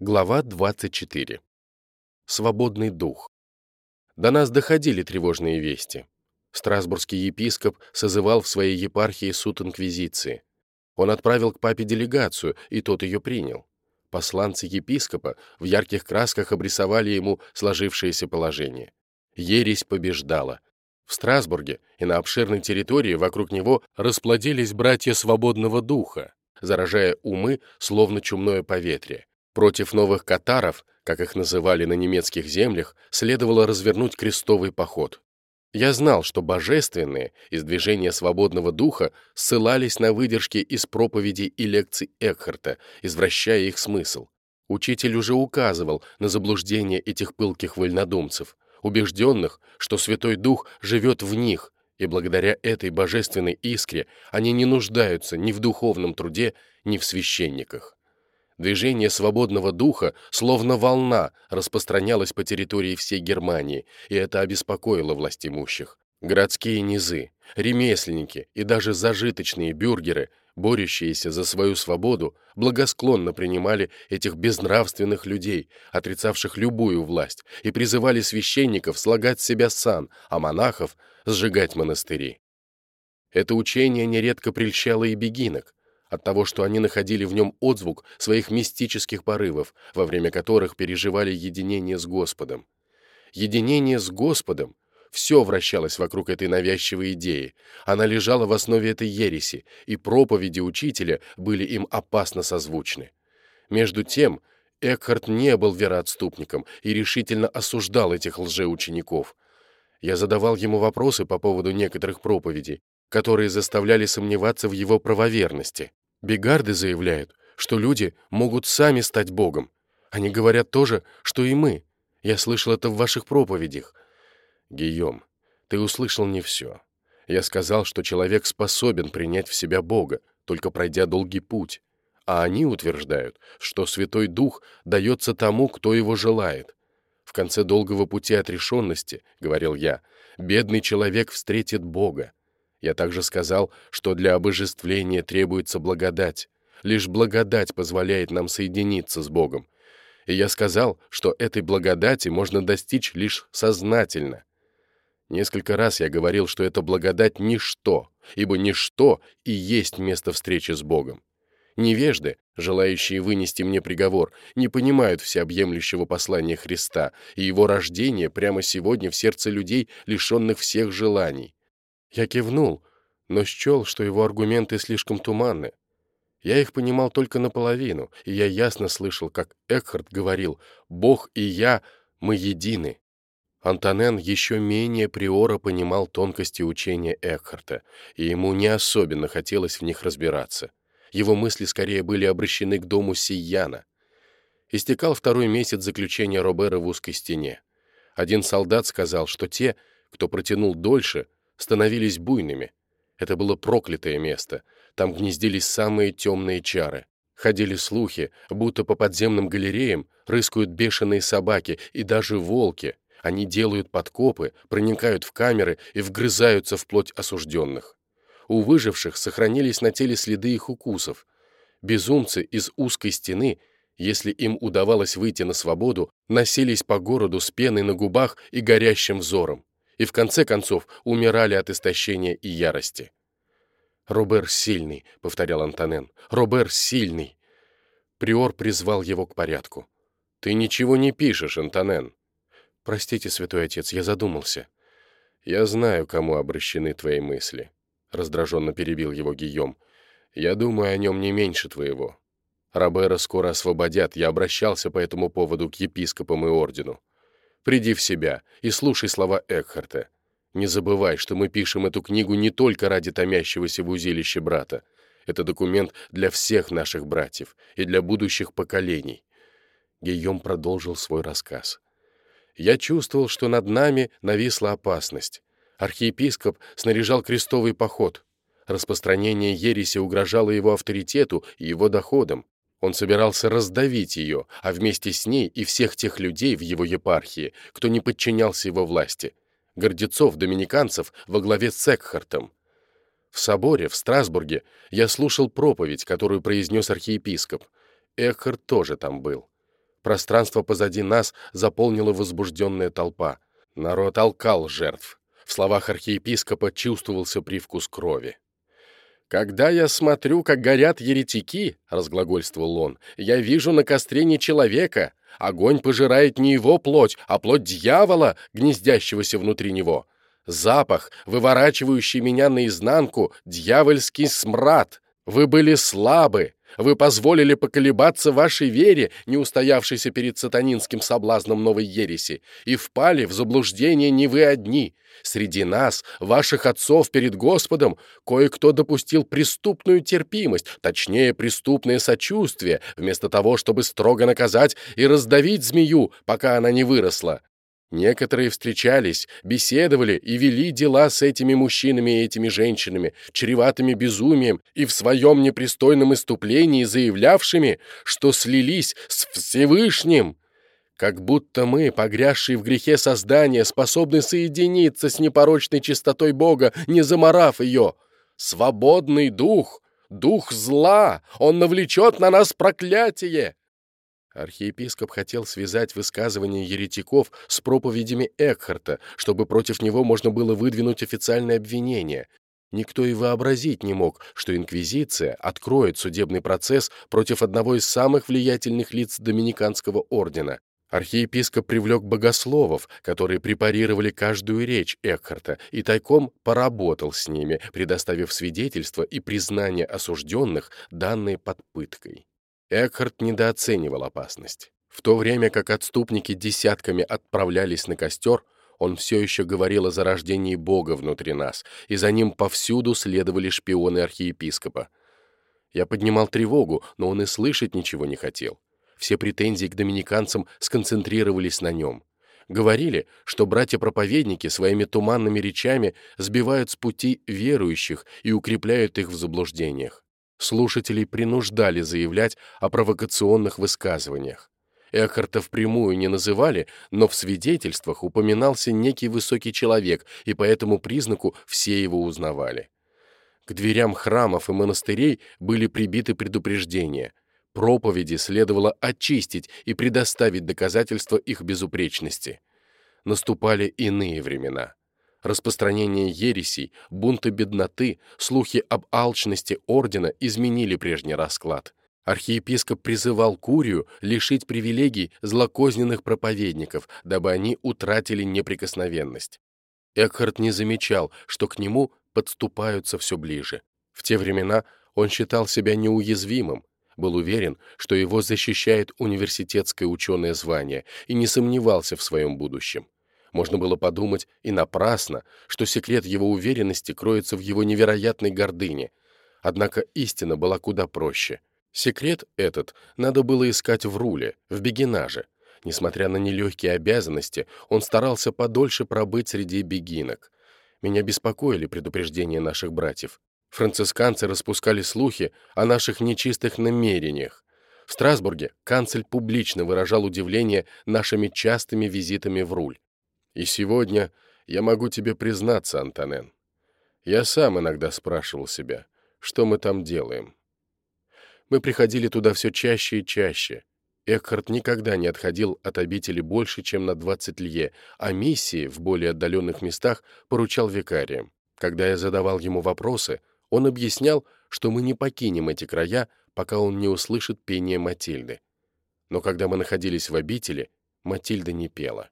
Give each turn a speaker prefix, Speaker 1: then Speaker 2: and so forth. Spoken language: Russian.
Speaker 1: Глава 24. Свободный дух. До нас доходили тревожные вести. Страсбургский епископ созывал в своей епархии суд инквизиции. Он отправил к папе делегацию, и тот ее принял. Посланцы епископа в ярких красках обрисовали ему сложившееся положение. Ересь побеждала. В Страсбурге и на обширной территории вокруг него расплодились братья свободного духа, заражая умы, словно чумное поветрие. Против новых катаров, как их называли на немецких землях, следовало развернуть крестовый поход. Я знал, что божественные из движения свободного духа ссылались на выдержки из проповедей и лекций Экхарта, извращая их смысл. Учитель уже указывал на заблуждение этих пылких вольнодумцев, убежденных, что Святой Дух живет в них, и благодаря этой божественной искре они не нуждаются ни в духовном труде, ни в священниках. Движение свободного духа, словно волна, распространялось по территории всей Германии, и это обеспокоило власть имущих. Городские низы, ремесленники и даже зажиточные бюргеры, борющиеся за свою свободу, благосклонно принимали этих безнравственных людей, отрицавших любую власть, и призывали священников слагать себя сан, а монахов — сжигать монастыри. Это учение нередко прельщало и бегинок, от того, что они находили в нем отзвук своих мистических порывов, во время которых переживали единение с Господом. Единение с Господом все вращалось вокруг этой навязчивой идеи. Она лежала в основе этой ереси, и проповеди учителя были им опасно созвучны. Между тем, Экхарт не был вероотступником и решительно осуждал этих лжеучеников. Я задавал ему вопросы по поводу некоторых проповедей, которые заставляли сомневаться в его правоверности. Бегарды заявляют, что люди могут сами стать Богом. Они говорят то же, что и мы. Я слышал это в ваших проповедях. Гийом, ты услышал не все. Я сказал, что человек способен принять в себя Бога, только пройдя долгий путь. А они утверждают, что Святой Дух дается тому, кто его желает. В конце долгого пути отрешенности, говорил я, бедный человек встретит Бога. Я также сказал, что для обожествления требуется благодать. Лишь благодать позволяет нам соединиться с Богом. И я сказал, что этой благодати можно достичь лишь сознательно. Несколько раз я говорил, что эта благодать — ничто, ибо ничто и есть место встречи с Богом. Невежды, желающие вынести мне приговор, не понимают всеобъемлющего послания Христа и его рождения прямо сегодня в сердце людей, лишенных всех желаний. Я кивнул, но счел, что его аргументы слишком туманны. Я их понимал только наполовину, и я ясно слышал, как Экхард говорил «Бог и я, мы едины». Антонен еще менее приора понимал тонкости учения Экхарта, и ему не особенно хотелось в них разбираться. Его мысли скорее были обращены к дому Сияна. Истекал второй месяц заключения Робера в узкой стене. Один солдат сказал, что те, кто протянул дольше, становились буйными. Это было проклятое место. Там гнездились самые темные чары. Ходили слухи, будто по подземным галереям рыскают бешеные собаки и даже волки. Они делают подкопы, проникают в камеры и вгрызаются в плоть осужденных. У выживших сохранились на теле следы их укусов. Безумцы из узкой стены, если им удавалось выйти на свободу, носились по городу с пеной на губах и горящим взором и в конце концов умирали от истощения и ярости. «Робер сильный», — повторял Антонен, — «Робер сильный». Приор призвал его к порядку. «Ты ничего не пишешь, Антонен». «Простите, святой отец, я задумался». «Я знаю, кому обращены твои мысли», — раздраженно перебил его Гийом. «Я думаю о нем не меньше твоего. Робера скоро освободят, я обращался по этому поводу к епископам и ордену. Приди в себя и слушай слова Экхарта. Не забывай, что мы пишем эту книгу не только ради томящегося в узилище брата. Это документ для всех наших братьев и для будущих поколений. Гийом продолжил свой рассказ. Я чувствовал, что над нами нависла опасность. Архиепископ снаряжал крестовый поход. Распространение ереси угрожало его авторитету и его доходам. Он собирался раздавить ее, а вместе с ней и всех тех людей в его епархии, кто не подчинялся его власти. Гордецов, доминиканцев во главе с Экхартом. В соборе, в Страсбурге, я слушал проповедь, которую произнес архиепископ. Экхарт тоже там был. Пространство позади нас заполнила возбужденная толпа. Народ толкал жертв. В словах архиепископа чувствовался привкус крови. «Когда я смотрю, как горят еретики», — разглагольствовал он, — «я вижу на костре не человека. Огонь пожирает не его плоть, а плоть дьявола, гнездящегося внутри него. Запах, выворачивающий меня наизнанку, дьявольский смрад. Вы были слабы, вы позволили поколебаться вашей вере, не устоявшейся перед сатанинским соблазном новой ереси, и впали в заблуждение не вы одни. Среди нас, ваших отцов перед Господом, кое-кто допустил преступную терпимость, точнее, преступное сочувствие, вместо того, чтобы строго наказать и раздавить змею, пока она не выросла. Некоторые встречались, беседовали и вели дела с этими мужчинами и этими женщинами, чреватыми безумием и в своем непристойном иступлении заявлявшими, что слились с Всевышним. Как будто мы, погрязшие в грехе создания, способны соединиться с непорочной чистотой Бога, не заморав ее. Свободный дух, дух зла, он навлечет на нас проклятие. Архиепископ хотел связать высказывания еретиков с проповедями Экхарта, чтобы против него можно было выдвинуть официальное обвинение. Никто и вообразить не мог, что Инквизиция откроет судебный процесс против одного из самых влиятельных лиц Доминиканского ордена. Архиепископ привлек богословов, которые препарировали каждую речь Экхарта, и тайком поработал с ними, предоставив свидетельства и признание осужденных, данные под пыткой. Экхард недооценивал опасность. В то время как отступники десятками отправлялись на костер, он все еще говорил о зарождении Бога внутри нас, и за ним повсюду следовали шпионы архиепископа. Я поднимал тревогу, но он и слышать ничего не хотел. Все претензии к доминиканцам сконцентрировались на нем. Говорили, что братья-проповедники своими туманными речами сбивают с пути верующих и укрепляют их в заблуждениях. Слушателей принуждали заявлять о провокационных высказываниях. Экхарта впрямую не называли, но в свидетельствах упоминался некий высокий человек, и по этому признаку все его узнавали. К дверям храмов и монастырей были прибиты предупреждения. Проповеди следовало очистить и предоставить доказательства их безупречности. Наступали иные времена. Распространение ересей, бунты бедноты, слухи об алчности ордена изменили прежний расклад. Архиепископ призывал Курию лишить привилегий злокозненных проповедников, дабы они утратили неприкосновенность. Экхард не замечал, что к нему подступаются все ближе. В те времена он считал себя неуязвимым, был уверен, что его защищает университетское ученое звание и не сомневался в своем будущем. Можно было подумать, и напрасно, что секрет его уверенности кроется в его невероятной гордыне. Однако истина была куда проще. Секрет этот надо было искать в руле, в бегинаже. Несмотря на нелегкие обязанности, он старался подольше пробыть среди бегинок. Меня беспокоили предупреждения наших братьев. Францисканцы распускали слухи о наших нечистых намерениях. В Страсбурге канцель публично выражал удивление нашими частыми визитами в руль. И сегодня я могу тебе признаться, Антонен. Я сам иногда спрашивал себя, что мы там делаем. Мы приходили туда все чаще и чаще. Экхард никогда не отходил от обители больше, чем на 20 лье, а миссии в более отдаленных местах поручал викариям. Когда я задавал ему вопросы, он объяснял, что мы не покинем эти края, пока он не услышит пение Матильды. Но когда мы находились в обители, Матильда не пела.